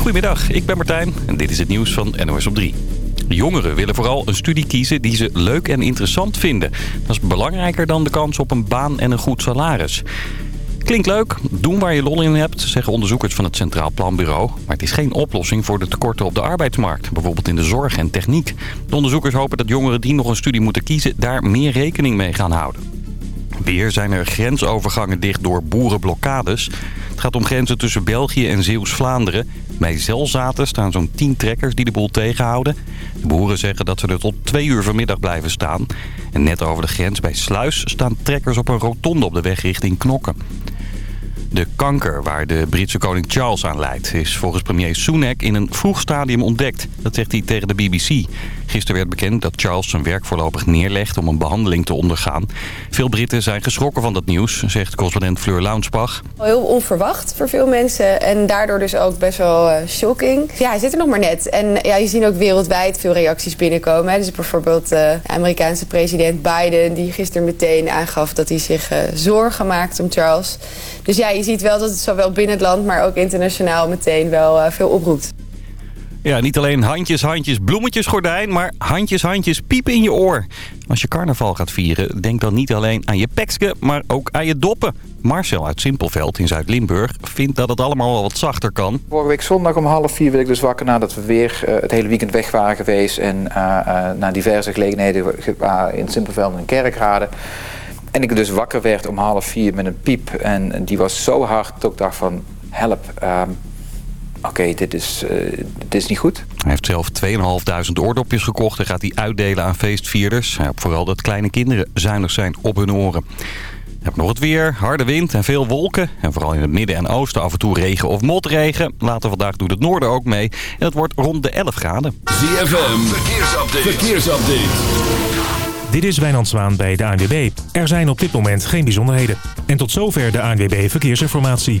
Goedemiddag, ik ben Martijn en dit is het nieuws van NOS op 3. Jongeren willen vooral een studie kiezen die ze leuk en interessant vinden. Dat is belangrijker dan de kans op een baan en een goed salaris. Klinkt leuk, doen waar je lol in hebt, zeggen onderzoekers van het Centraal Planbureau. Maar het is geen oplossing voor de tekorten op de arbeidsmarkt, bijvoorbeeld in de zorg en techniek. De onderzoekers hopen dat jongeren die nog een studie moeten kiezen daar meer rekening mee gaan houden. Weer zijn er grensovergangen dicht door boerenblokkades. Het gaat om grenzen tussen België en Zeeuws-Vlaanderen. Bij Zelzaten staan zo'n 10 trekkers die de boel tegenhouden. De boeren zeggen dat ze er tot twee uur vanmiddag blijven staan. En net over de grens bij Sluis staan trekkers op een rotonde op de weg richting Knokken. De kanker waar de Britse koning Charles aan leidt... is volgens premier Sunak in een vroeg stadium ontdekt. Dat zegt hij tegen de BBC. Gisteren werd bekend dat Charles zijn werk voorlopig neerlegt... om een behandeling te ondergaan. Veel Britten zijn geschrokken van dat nieuws, zegt correspondent Fleur Launsbach. Heel onverwacht voor veel mensen en daardoor dus ook best wel uh, shocking. Ja, hij zit er nog maar net. En ja, je ziet ook wereldwijd veel reacties binnenkomen. Dus bijvoorbeeld de uh, Amerikaanse president Biden... die gisteren meteen aangaf dat hij zich uh, zorgen maakt om Charles... Dus ja, je ziet wel dat het zowel binnen het land, maar ook internationaal meteen wel veel oproept. Ja, niet alleen handjes, handjes, bloemetjes, gordijn, maar handjes, handjes, piepen in je oor. Als je carnaval gaat vieren, denk dan niet alleen aan je pekske, maar ook aan je doppen. Marcel uit Simpelveld in Zuid-Limburg vindt dat het allemaal wel wat zachter kan. Vorige week zondag om half vier werd ik dus wakker nadat we weer uh, het hele weekend weg waren geweest. En uh, naar diverse gelegenheden in Simpelveld en Kerkrade. En ik dus wakker werd om half vier met een piep. En die was zo hard dat ik dacht van help. Oké, okay, dit, is, uh, dit is niet goed. Hij heeft zelf 2.500 oordopjes gekocht en gaat die uitdelen aan feestvierders. Hij hoopt vooral dat kleine kinderen zuinig zijn op hun oren. Je hebt nog het weer, harde wind en veel wolken. En vooral in het midden en oosten af en toe regen of motregen. Later vandaag doet het noorden ook mee. En het wordt rond de 11 graden. ZFM, verkeersupdate. verkeersupdate. Dit is Wijnand Zwaan bij de ANWB. Er zijn op dit moment geen bijzonderheden. En tot zover de ANWB Verkeersinformatie.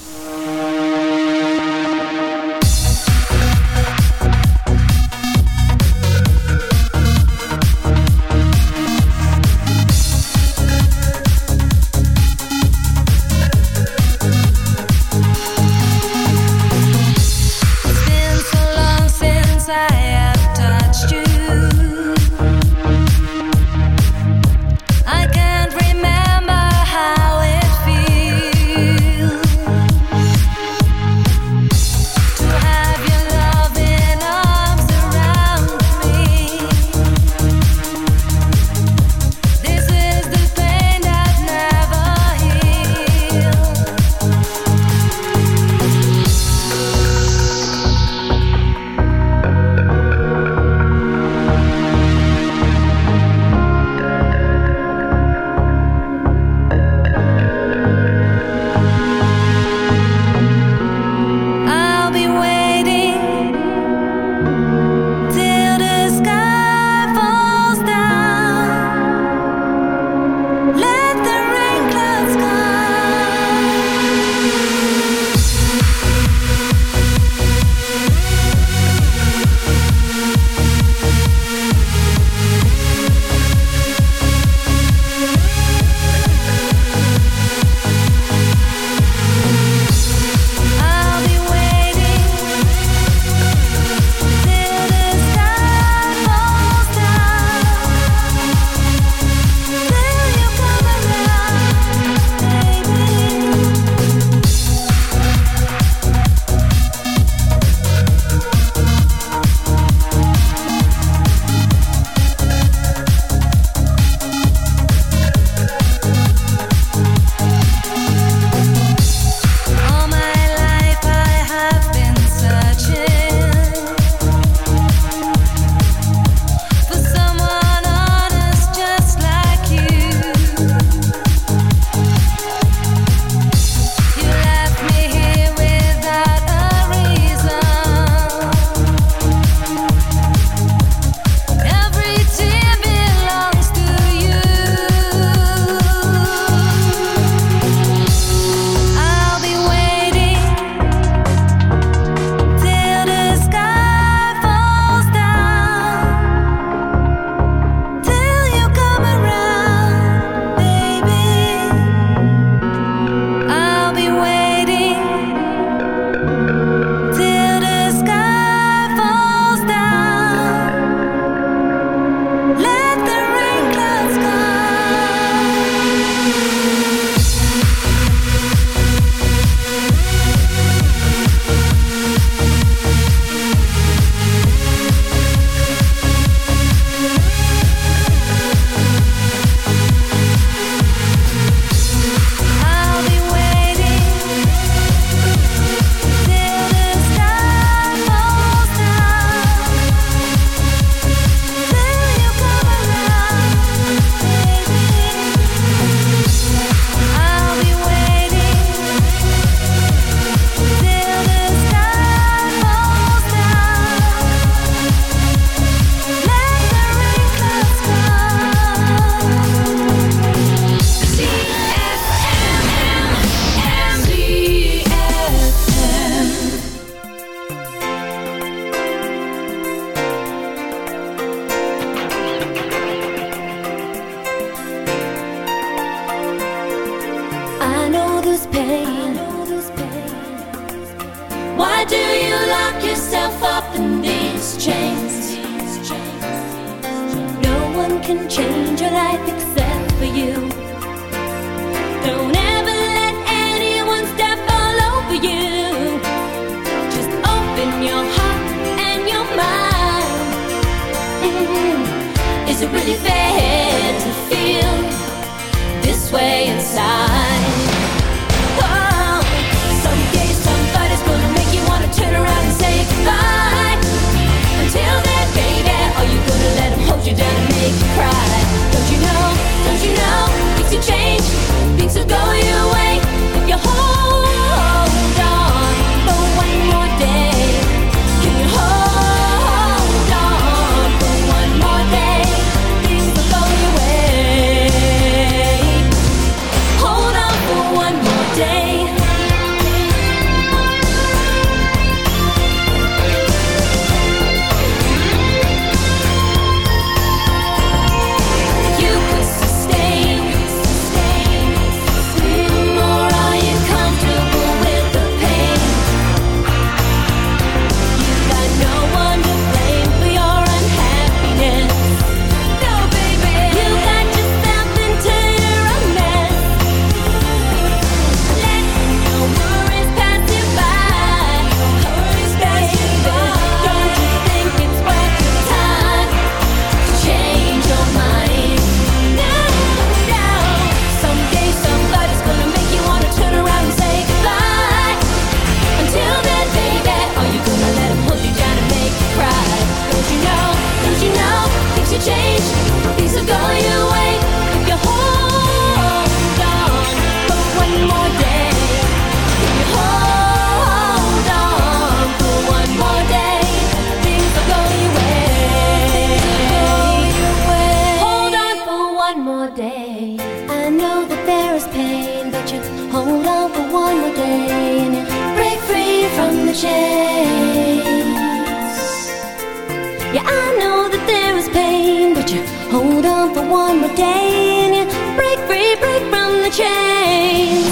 Yeah, I know that there is pain, but you hold on for one more day and you break free, break from the chain.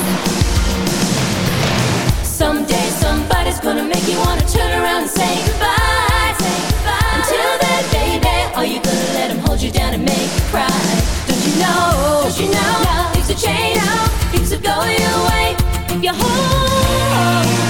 Someday somebody's gonna make you wanna turn around and say goodbye. Say goodbye. Until then, baby, are you gonna let him hold you down and make you cry? Don't you know? Don't you know? No. Things are changing. No. Things are going away. If you hold.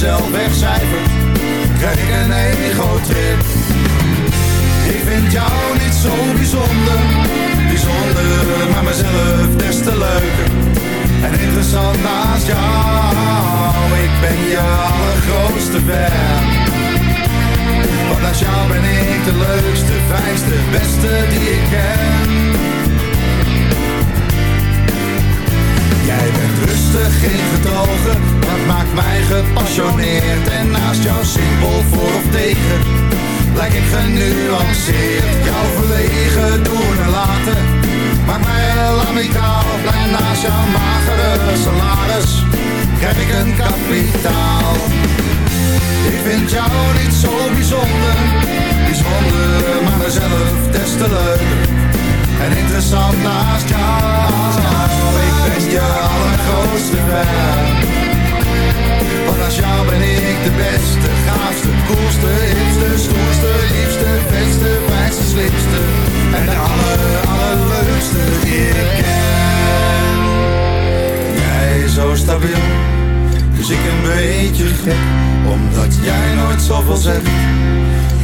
mezelf wegcijfer, krijg ik een ego-trip. Ik vind jou niet zo bijzonder, bijzonder, maar mezelf des te leuker. En interessant naast jou, ik ben je allergrootste fan. Want naast jou ben ik de leukste, fijnste, beste die ik ken. Jij bent rustig en getogen, dat maakt mij gepassioneerd. En naast jou simpel voor of tegen, lijk ik genuanceerd. Jouw verlegen doen en laten, maakt mij laat amicaal. Blij naast jouw magere salaris, krijg ik een kapitaal. Ik vind jou niet zo bijzonder, bijzonder, maar mezelf des te leuk. En interessant naast jou. Je allergrootste fan. Want als jou ben ik de beste, gaafste, koelste, hipste, stoerste, liefste, beste, fijnste, slimste. En de aller, allerleukste die ik ken. Jij zo stabiel, dus ik een beetje gek. Omdat jij nooit zoveel zegt,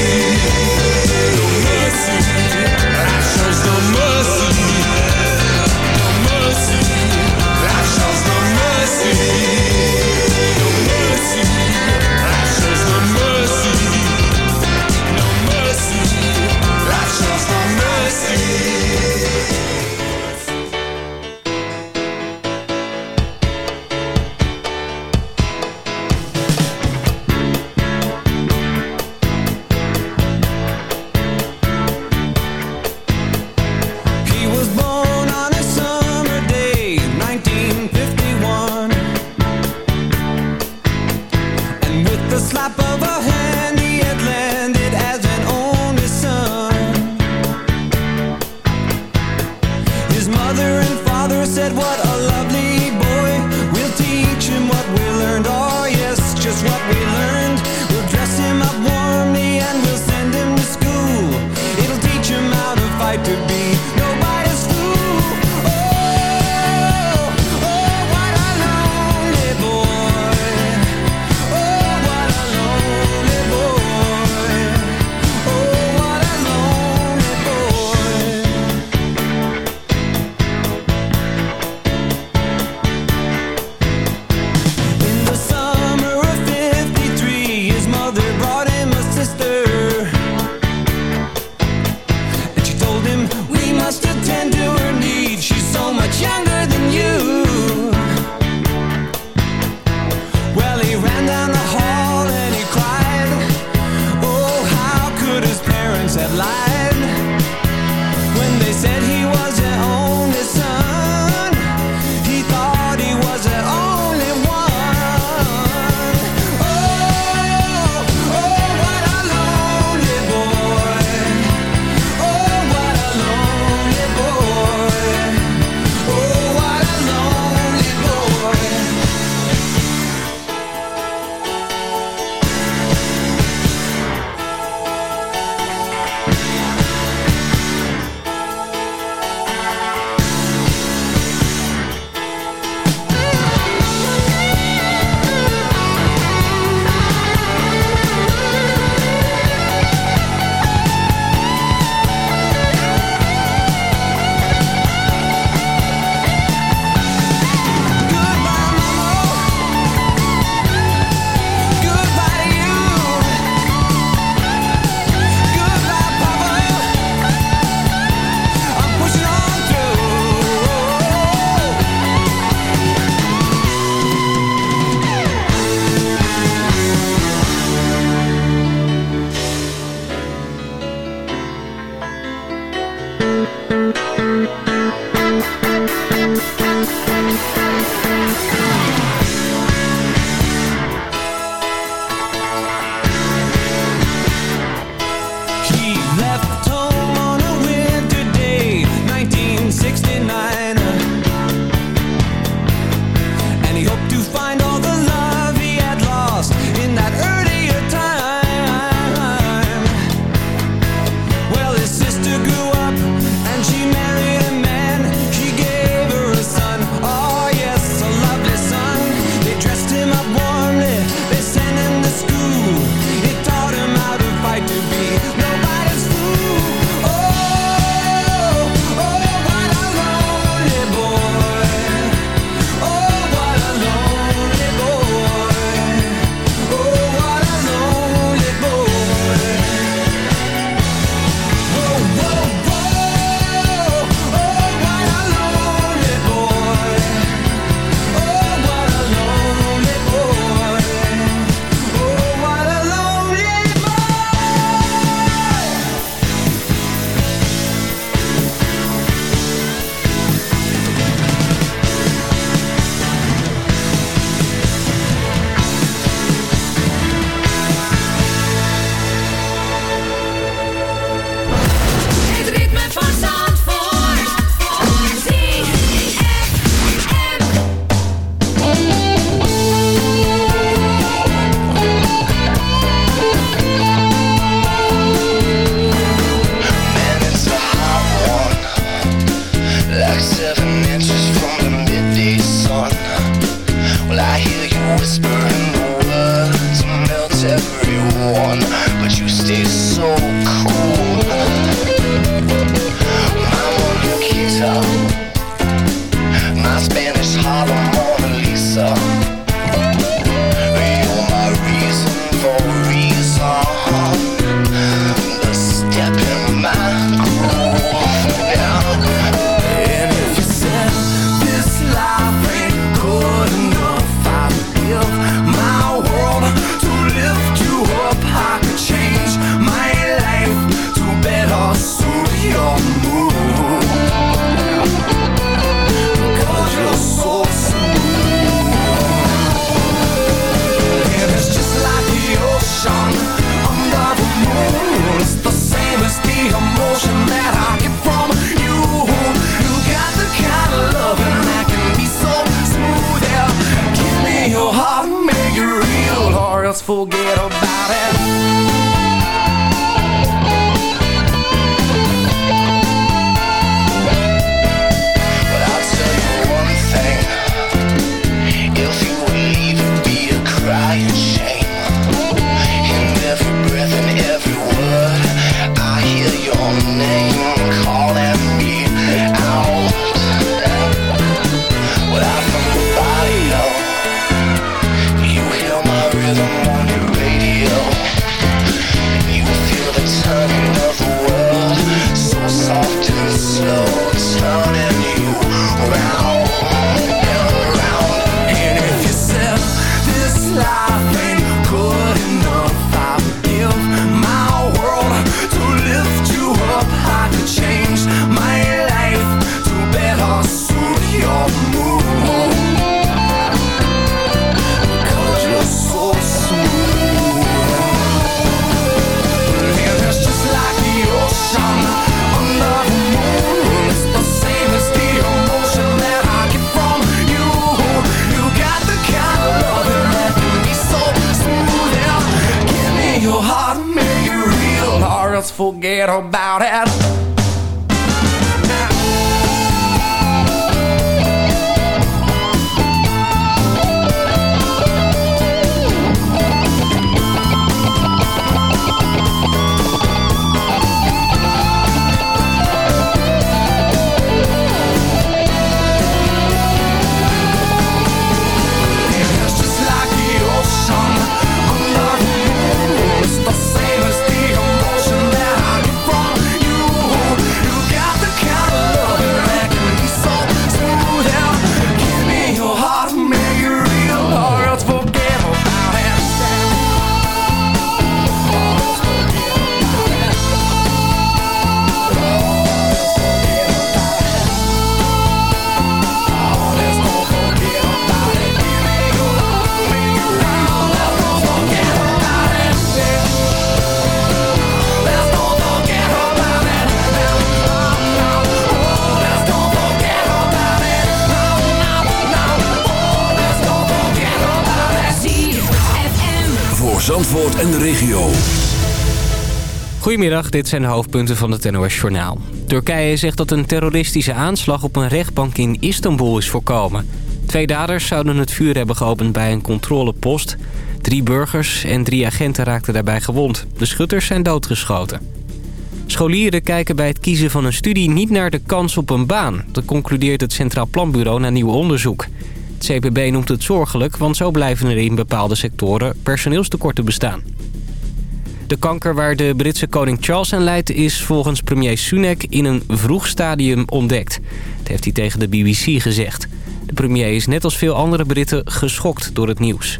you regio. Goedemiddag, dit zijn de hoofdpunten van het NOS Journaal. Turkije zegt dat een terroristische aanslag op een rechtbank in Istanbul is voorkomen. Twee daders zouden het vuur hebben geopend bij een controlepost. Drie burgers en drie agenten raakten daarbij gewond. De schutters zijn doodgeschoten. Scholieren kijken bij het kiezen van een studie niet naar de kans op een baan. Dat concludeert het Centraal Planbureau na nieuw onderzoek. Het CPB noemt het zorgelijk, want zo blijven er in bepaalde sectoren personeelstekorten bestaan. De kanker waar de Britse koning Charles aan leidt is volgens premier Sunak in een vroeg stadium ontdekt. Dat heeft hij tegen de BBC gezegd. De premier is net als veel andere Britten geschokt door het nieuws.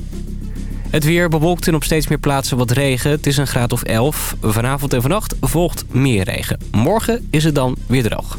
Het weer bewolkt en op steeds meer plaatsen wat regen. Het is een graad of 11. Vanavond en vannacht volgt meer regen. Morgen is het dan weer droog.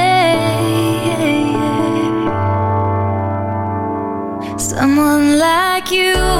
You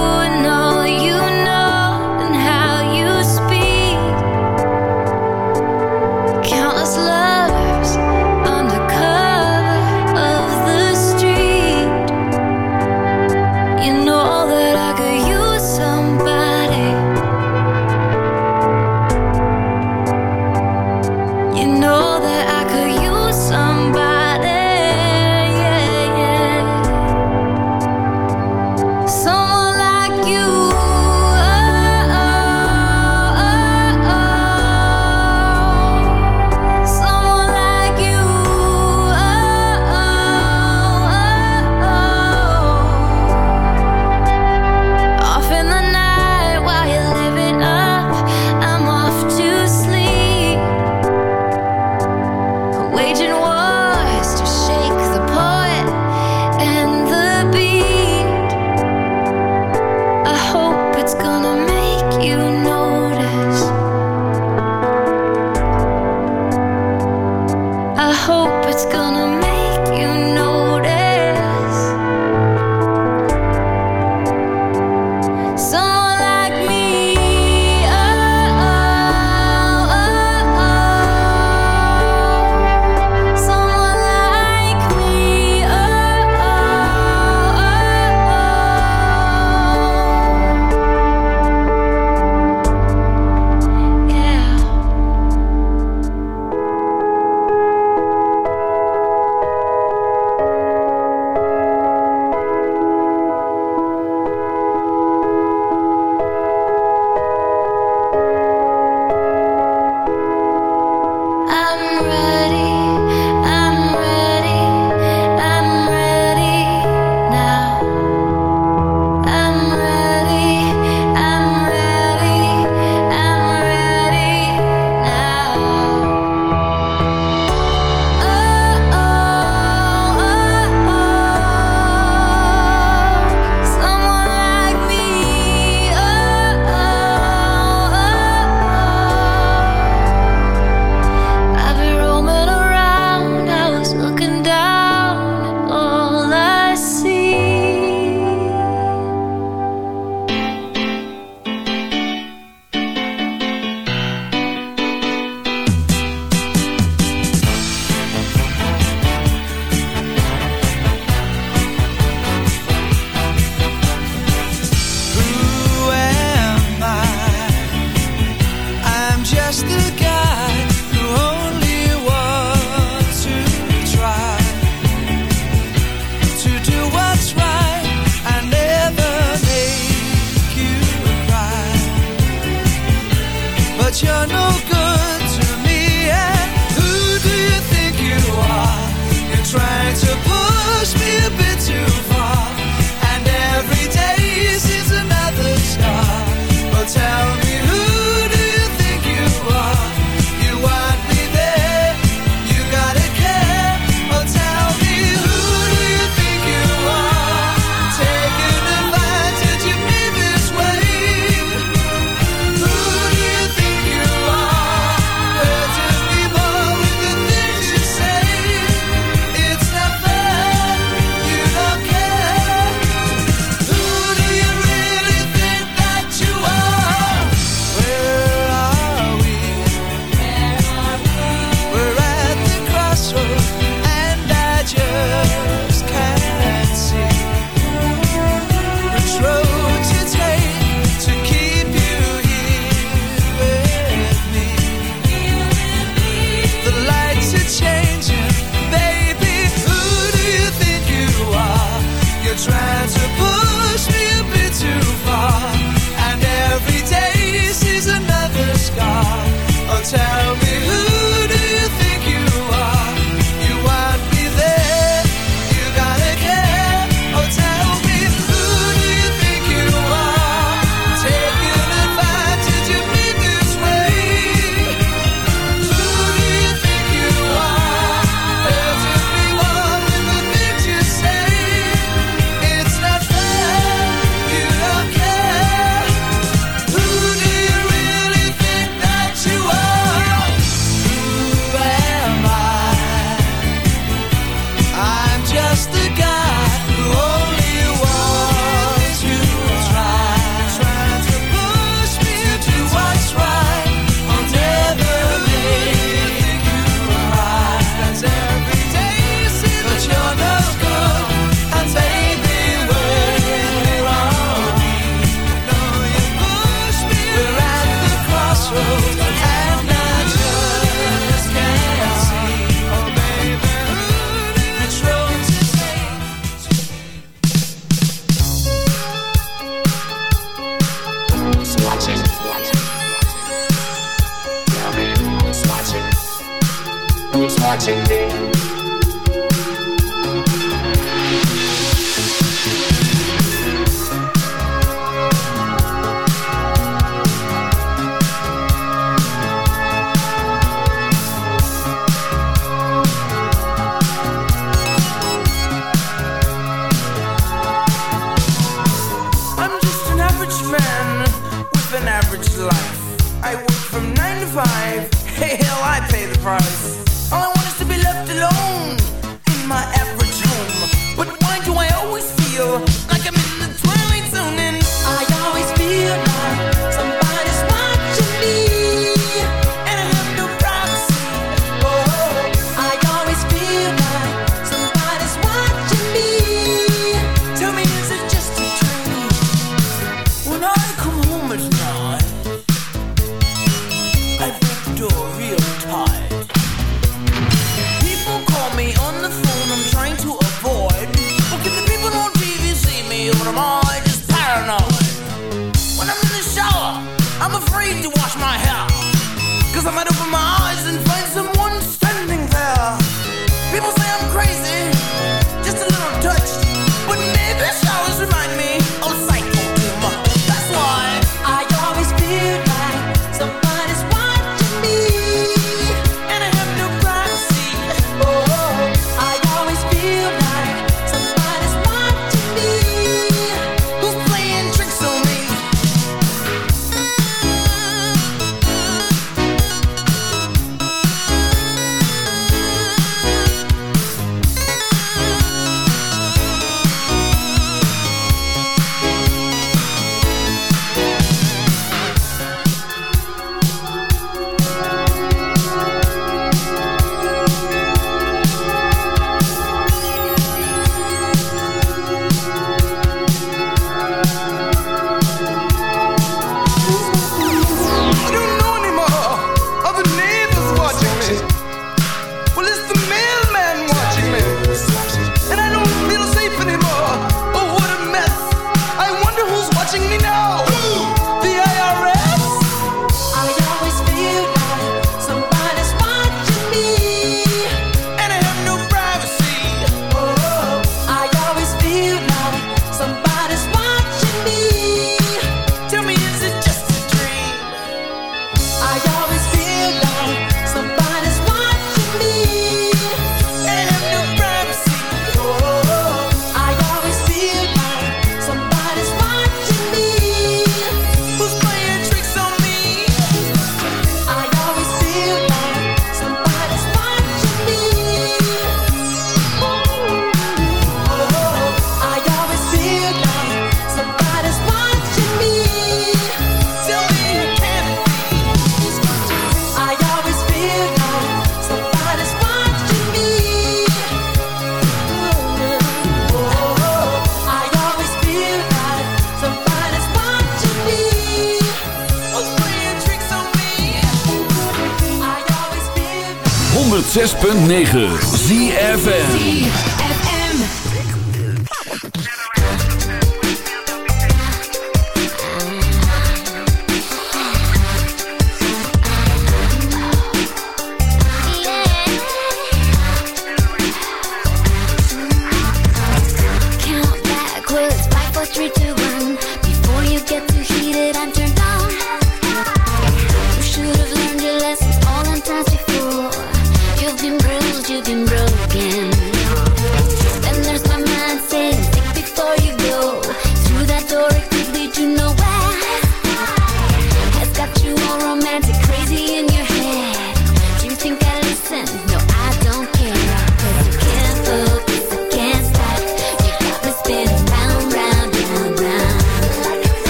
106.9 ZFN